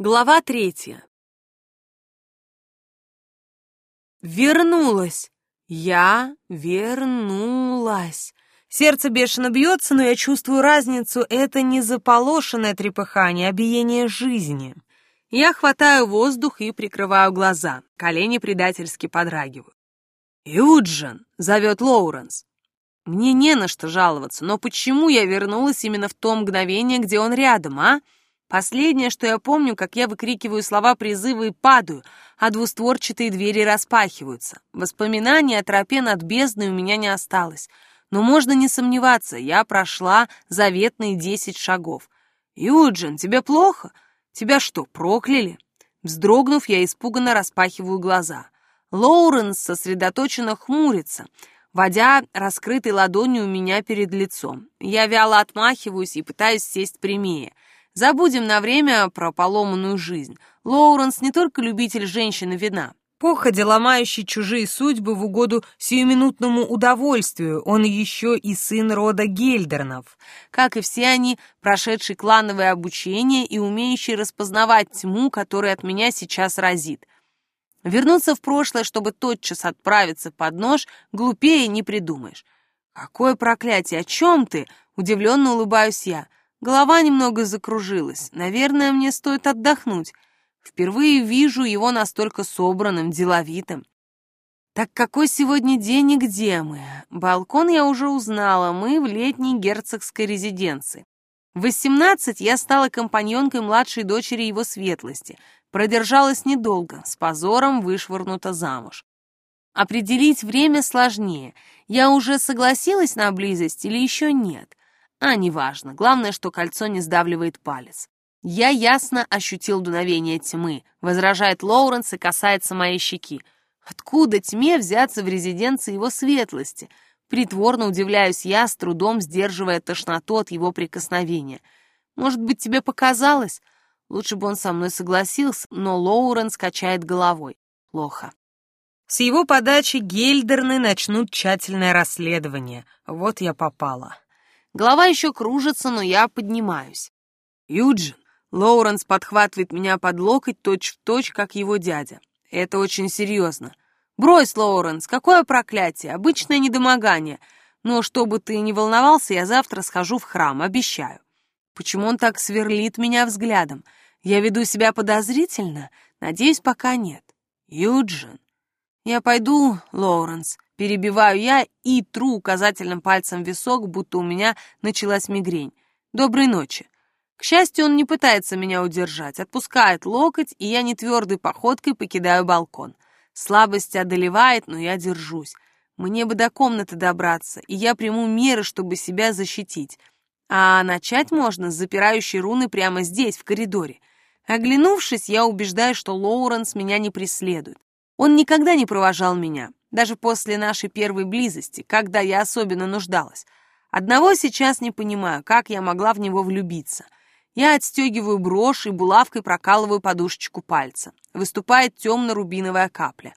Глава третья. Вернулась. Я вернулась. Сердце бешено бьется, но я чувствую разницу. Это не заполошенное трепыхание, а биение жизни. Я хватаю воздух и прикрываю глаза. Колени предательски подрагивают. «Юджин!» — зовет Лоуренс. Мне не на что жаловаться, но почему я вернулась именно в то мгновение, где он рядом, а? Последнее, что я помню, как я выкрикиваю слова призыва и падаю, а двустворчатые двери распахиваются. Воспоминаний о тропе над бездной у меня не осталось. Но можно не сомневаться, я прошла заветные десять шагов. «Юджин, тебе плохо? Тебя что, прокляли?» Вздрогнув, я испуганно распахиваю глаза. Лоуренс сосредоточенно хмурится, водя раскрытой ладонью у меня перед лицом. Я вяло отмахиваюсь и пытаюсь сесть прямее — Забудем на время про поломанную жизнь. Лоуренс не только любитель женщин и вина. Походя, ломающий чужие судьбы в угоду сиюминутному удовольствию, он еще и сын рода Гельдернов. Как и все они, прошедший клановое обучение и умеющий распознавать тьму, которая от меня сейчас разит. Вернуться в прошлое, чтобы тотчас отправиться под нож, глупее не придумаешь. «Какое проклятие! О чем ты?» — удивленно улыбаюсь я. Голова немного закружилась. Наверное, мне стоит отдохнуть. Впервые вижу его настолько собранным, деловитым. Так какой сегодня день и где мы? Балкон я уже узнала, мы в летней герцогской резиденции. В 18 я стала компаньонкой младшей дочери его светлости. Продержалась недолго, с позором вышвырнута замуж. Определить время сложнее. Я уже согласилась на близость или еще нет? А, неважно. Главное, что кольцо не сдавливает палец. Я ясно ощутил дуновение тьмы, возражает Лоуренс и касается моей щеки. Откуда тьме взяться в резиденции его светлости? Притворно удивляюсь я, с трудом сдерживая тошноту от его прикосновения. Может быть, тебе показалось? Лучше бы он со мной согласился, но Лоуренс качает головой. Плохо. С его подачи Гельдерны начнут тщательное расследование. Вот я попала. Голова еще кружится, но я поднимаюсь. Юджин, Лоуренс подхватывает меня под локоть точь-в-точь, точь, как его дядя. Это очень серьезно. Брось, Лоуренс, какое проклятие, обычное недомогание. Но чтобы ты не волновался, я завтра схожу в храм, обещаю. Почему он так сверлит меня взглядом? Я веду себя подозрительно? Надеюсь, пока нет. Юджин. Я пойду, Лоуренс. Перебиваю я и тру указательным пальцем висок, будто у меня началась мигрень. Доброй ночи. К счастью, он не пытается меня удержать, отпускает локоть, и я нетвердой походкой покидаю балкон. Слабость одолевает, но я держусь. Мне бы до комнаты добраться, и я приму меры, чтобы себя защитить. А начать можно с запирающей руны прямо здесь, в коридоре. Оглянувшись, я убеждаю, что Лоуренс меня не преследует. Он никогда не провожал меня, даже после нашей первой близости, когда я особенно нуждалась. Одного сейчас не понимаю, как я могла в него влюбиться. Я отстегиваю брошь и булавкой прокалываю подушечку пальца. Выступает темно-рубиновая капля.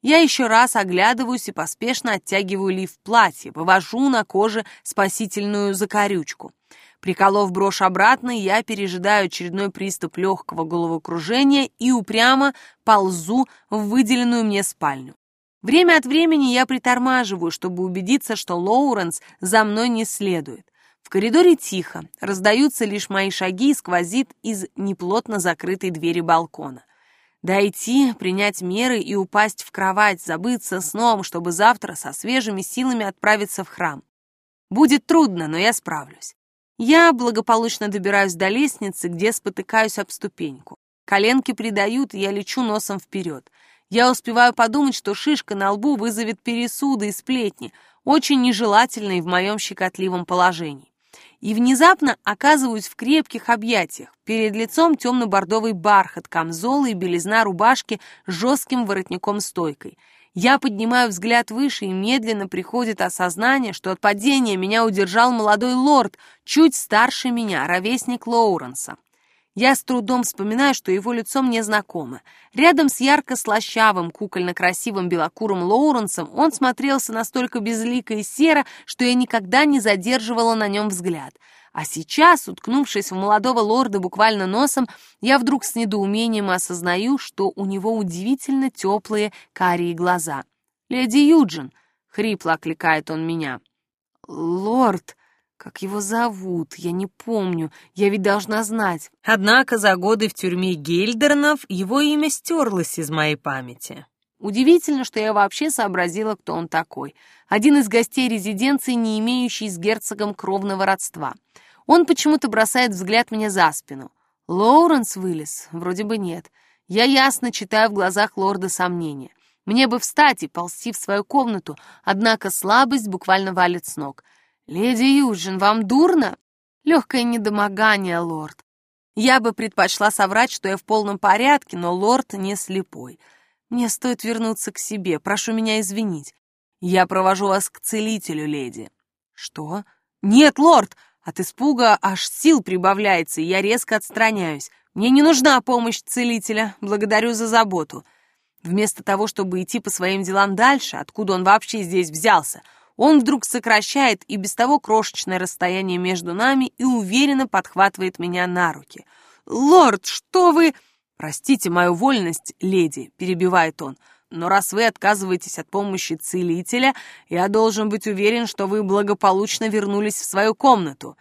Я еще раз оглядываюсь и поспешно оттягиваю лиф платья, вывожу на коже спасительную закорючку. Приколов брошь обратно, я пережидаю очередной приступ легкого головокружения и упрямо ползу в выделенную мне спальню. Время от времени я притормаживаю, чтобы убедиться, что Лоуренс за мной не следует. В коридоре тихо, раздаются лишь мои шаги и сквозит из неплотно закрытой двери балкона. Дойти, принять меры и упасть в кровать, забыться сном, чтобы завтра со свежими силами отправиться в храм. Будет трудно, но я справлюсь. Я благополучно добираюсь до лестницы, где спотыкаюсь об ступеньку. Коленки придают, я лечу носом вперед. Я успеваю подумать, что шишка на лбу вызовет пересуды и сплетни, очень нежелательные в моем щекотливом положении. И внезапно оказываюсь в крепких объятиях. Перед лицом темно-бордовый бархат, камзолы и белизна рубашки с жестким воротником-стойкой. Я поднимаю взгляд выше, и медленно приходит осознание, что от падения меня удержал молодой лорд, чуть старше меня, ровесник Лоуренса. Я с трудом вспоминаю, что его лицо мне знакомо. Рядом с ярко-слащавым, кукольно-красивым белокурым Лоуренсом он смотрелся настолько безлико и серо, что я никогда не задерживала на нем взгляд. А сейчас, уткнувшись в молодого лорда буквально носом, я вдруг с недоумением осознаю, что у него удивительно теплые карие глаза. «Леди Юджин!» — хрипло окликает он меня. «Лорд!» Как его зовут? Я не помню. Я ведь должна знать. Однако за годы в тюрьме Гельдернов его имя стерлось из моей памяти. Удивительно, что я вообще сообразила, кто он такой. Один из гостей резиденции, не имеющий с герцогом кровного родства. Он почему-то бросает взгляд мне за спину. Лоуренс вылез? Вроде бы нет. Я ясно читаю в глазах лорда сомнения. Мне бы встать и ползти в свою комнату, однако слабость буквально валит с ног — «Леди Юджин, вам дурно?» «Легкое недомогание, лорд. Я бы предпочла соврать, что я в полном порядке, но лорд не слепой. Мне стоит вернуться к себе, прошу меня извинить. Я провожу вас к целителю, леди». «Что?» «Нет, лорд!» От испуга аж сил прибавляется, и я резко отстраняюсь. Мне не нужна помощь целителя, благодарю за заботу. Вместо того, чтобы идти по своим делам дальше, откуда он вообще здесь взялся — он вдруг сокращает и без того крошечное расстояние между нами и уверенно подхватывает меня на руки. «Лорд, что вы...» «Простите мою вольность, леди», — перебивает он, «но раз вы отказываетесь от помощи целителя, я должен быть уверен, что вы благополучно вернулись в свою комнату».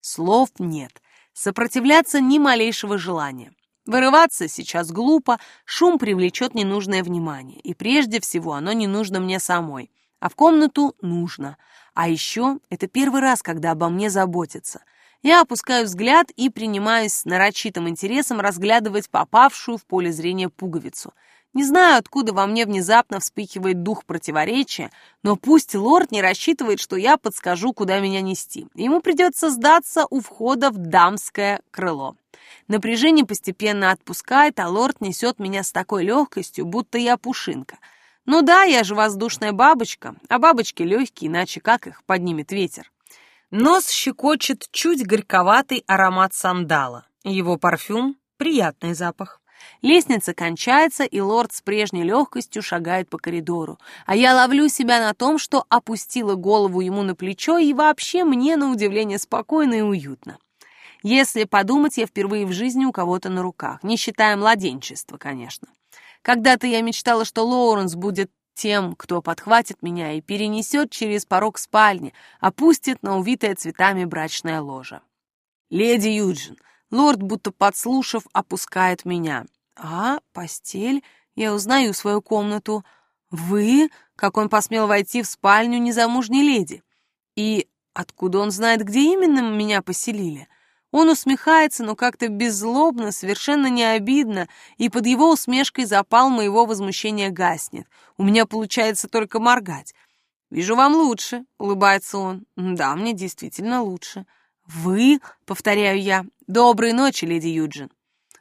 Слов нет. Сопротивляться ни малейшего желания. Вырываться сейчас глупо, шум привлечет ненужное внимание, и прежде всего оно не нужно мне самой а в комнату нужно. А еще это первый раз, когда обо мне заботятся. Я опускаю взгляд и принимаюсь с нарочитым интересом разглядывать попавшую в поле зрения пуговицу. Не знаю, откуда во мне внезапно вспыхивает дух противоречия, но пусть лорд не рассчитывает, что я подскажу, куда меня нести. Ему придется сдаться у входа в дамское крыло. Напряжение постепенно отпускает, а лорд несет меня с такой легкостью, будто я пушинка — ну да, я же воздушная бабочка, а бабочки легкие, иначе как их поднимет ветер? Нос щекочет чуть горьковатый аромат сандала. Его парфюм — приятный запах. Лестница кончается, и лорд с прежней легкостью шагает по коридору. А я ловлю себя на том, что опустила голову ему на плечо, и вообще мне, на удивление, спокойно и уютно. Если подумать, я впервые в жизни у кого-то на руках, не считая младенчества, конечно. Когда-то я мечтала, что Лоуренс будет тем, кто подхватит меня и перенесет через порог спальни, опустит на увитое цветами брачное ложе. «Леди Юджин!» Лорд, будто подслушав, опускает меня. «А, постель? Я узнаю свою комнату. Вы?» Как он посмел войти в спальню незамужней леди? И откуда он знает, где именно меня поселили?» Он усмехается, но как-то беззлобно, совершенно не обидно, и под его усмешкой запал моего возмущения гаснет. У меня получается только моргать. «Вижу, вам лучше», — улыбается он. «Да, мне действительно лучше». «Вы?» — повторяю я. «Доброй ночи, леди Юджин».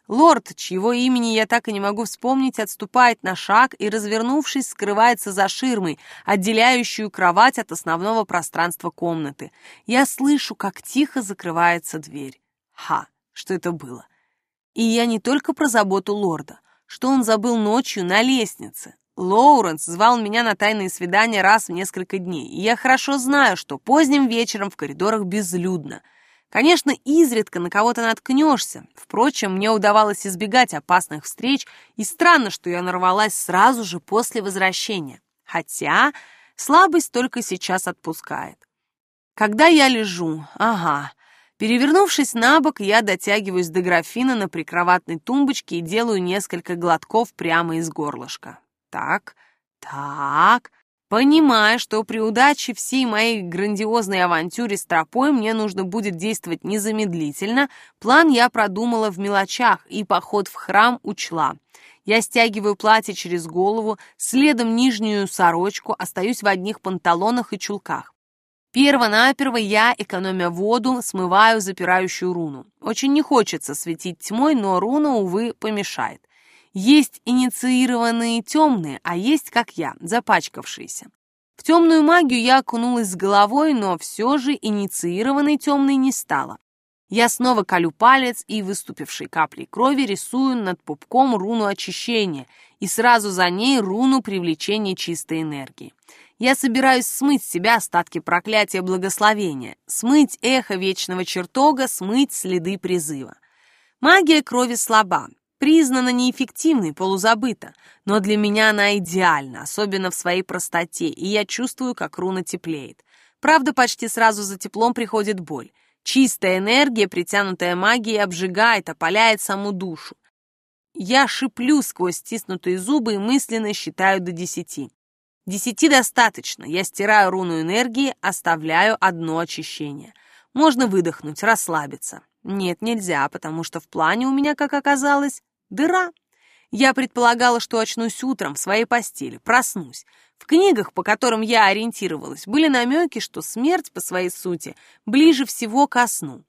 Лорд, чьего имени я так и не могу вспомнить, отступает на шаг и, развернувшись, скрывается за ширмой, отделяющую кровать от основного пространства комнаты. Я слышу, как тихо закрывается дверь. Ха, что это было? И я не только про заботу лорда, что он забыл ночью на лестнице. Лоуренс звал меня на тайные свидания раз в несколько дней, и я хорошо знаю, что поздним вечером в коридорах безлюдно — Конечно, изредка на кого-то наткнешься. Впрочем, мне удавалось избегать опасных встреч, и странно, что я нарвалась сразу же после возвращения. Хотя слабость только сейчас отпускает. Когда я лежу, ага, перевернувшись на бок, я дотягиваюсь до графина на прикроватной тумбочке и делаю несколько глотков прямо из горлышка. Так, так, Понимая, что при удаче всей моей грандиозной авантюре с тропой мне нужно будет действовать незамедлительно, план я продумала в мелочах и поход в храм учла. Я стягиваю платье через голову, следом нижнюю сорочку, остаюсь в одних панталонах и чулках. Перво-наперво я, экономя воду, смываю запирающую руну. Очень не хочется светить тьмой, но руна, увы, помешает. Есть инициированные темные, а есть, как я, запачкавшиеся. В темную магию я окунулась с головой, но все же инициированной темной не стала. Я снова колю палец и, выступившей каплей крови, рисую над пупком руну очищения и сразу за ней руну привлечения чистой энергии. Я собираюсь смыть с себя остатки проклятия благословения, смыть эхо вечного чертога, смыть следы призыва. Магия крови слаба, признана неэффективной, полузабыта, но для меня она идеальна, особенно в своей простоте, и я чувствую, как руна теплеет. Правда, почти сразу за теплом приходит боль. Чистая энергия, притянутая магией, обжигает, опаляет саму душу. Я шиплю сквозь стиснутые зубы и мысленно считаю до десяти. Десяти достаточно. Я стираю руну энергии, оставляю одно очищение. Можно выдохнуть, расслабиться. Нет, нельзя, потому что в плане у меня, как оказалось, дыра. Я предполагала, что очнусь утром в своей постели, проснусь. В книгах, по которым я ориентировалась, были намеки, что смерть по своей сути ближе всего ко сну.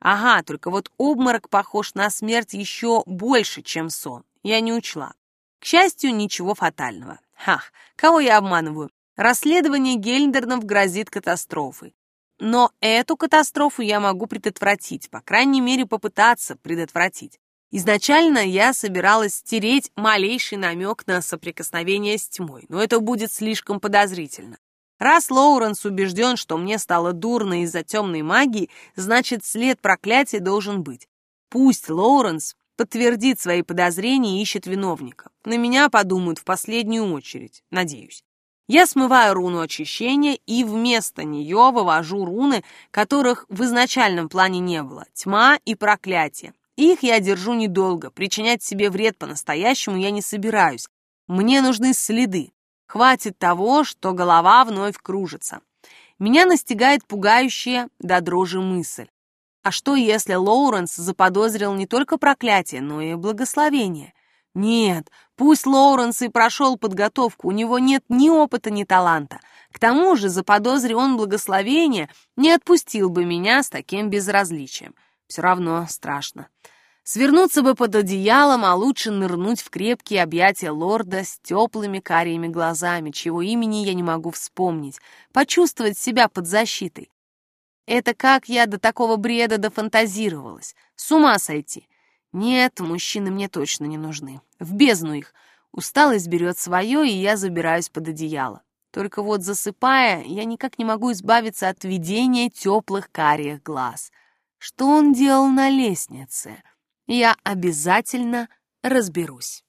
Ага, только вот обморок похож на смерть еще больше, чем сон. Я не учла. К счастью, ничего фатального. Ха, кого я обманываю? Расследование Гельдернов грозит катастрофой. Но эту катастрофу я могу предотвратить, по крайней мере, попытаться предотвратить. Изначально я собиралась стереть малейший намек на соприкосновение с тьмой, но это будет слишком подозрительно. Раз Лоуренс убежден, что мне стало дурно из-за темной магии, значит, след проклятия должен быть. Пусть Лоуренс подтвердит свои подозрения и ищет виновника. На меня подумают в последнюю очередь, надеюсь. Я смываю руну очищения и вместо нее вывожу руны, которых в изначальном плане не было — тьма и проклятие. Их я держу недолго, причинять себе вред по-настоящему я не собираюсь. Мне нужны следы. Хватит того, что голова вновь кружится. Меня настигает пугающая до дрожи мысль. А что, если Лоуренс заподозрил не только проклятие, но и благословение? Нет, пусть Лоуренс и прошел подготовку, у него нет ни опыта, ни таланта. К тому же, заподозри он благословение, не отпустил бы меня с таким безразличием. Все равно страшно. Свернуться бы под одеялом, а лучше нырнуть в крепкие объятия лорда с теплыми карими глазами, чего имени я не могу вспомнить, почувствовать себя под защитой. Это как я до такого бреда дофантазировалась. С ума сойти. Нет, мужчины мне точно не нужны. В бездну их. Усталость берет свое, и я забираюсь под одеяло. Только вот засыпая, я никак не могу избавиться от видения теплых карих глаз. Что он делал на лестнице? Я обязательно разберусь.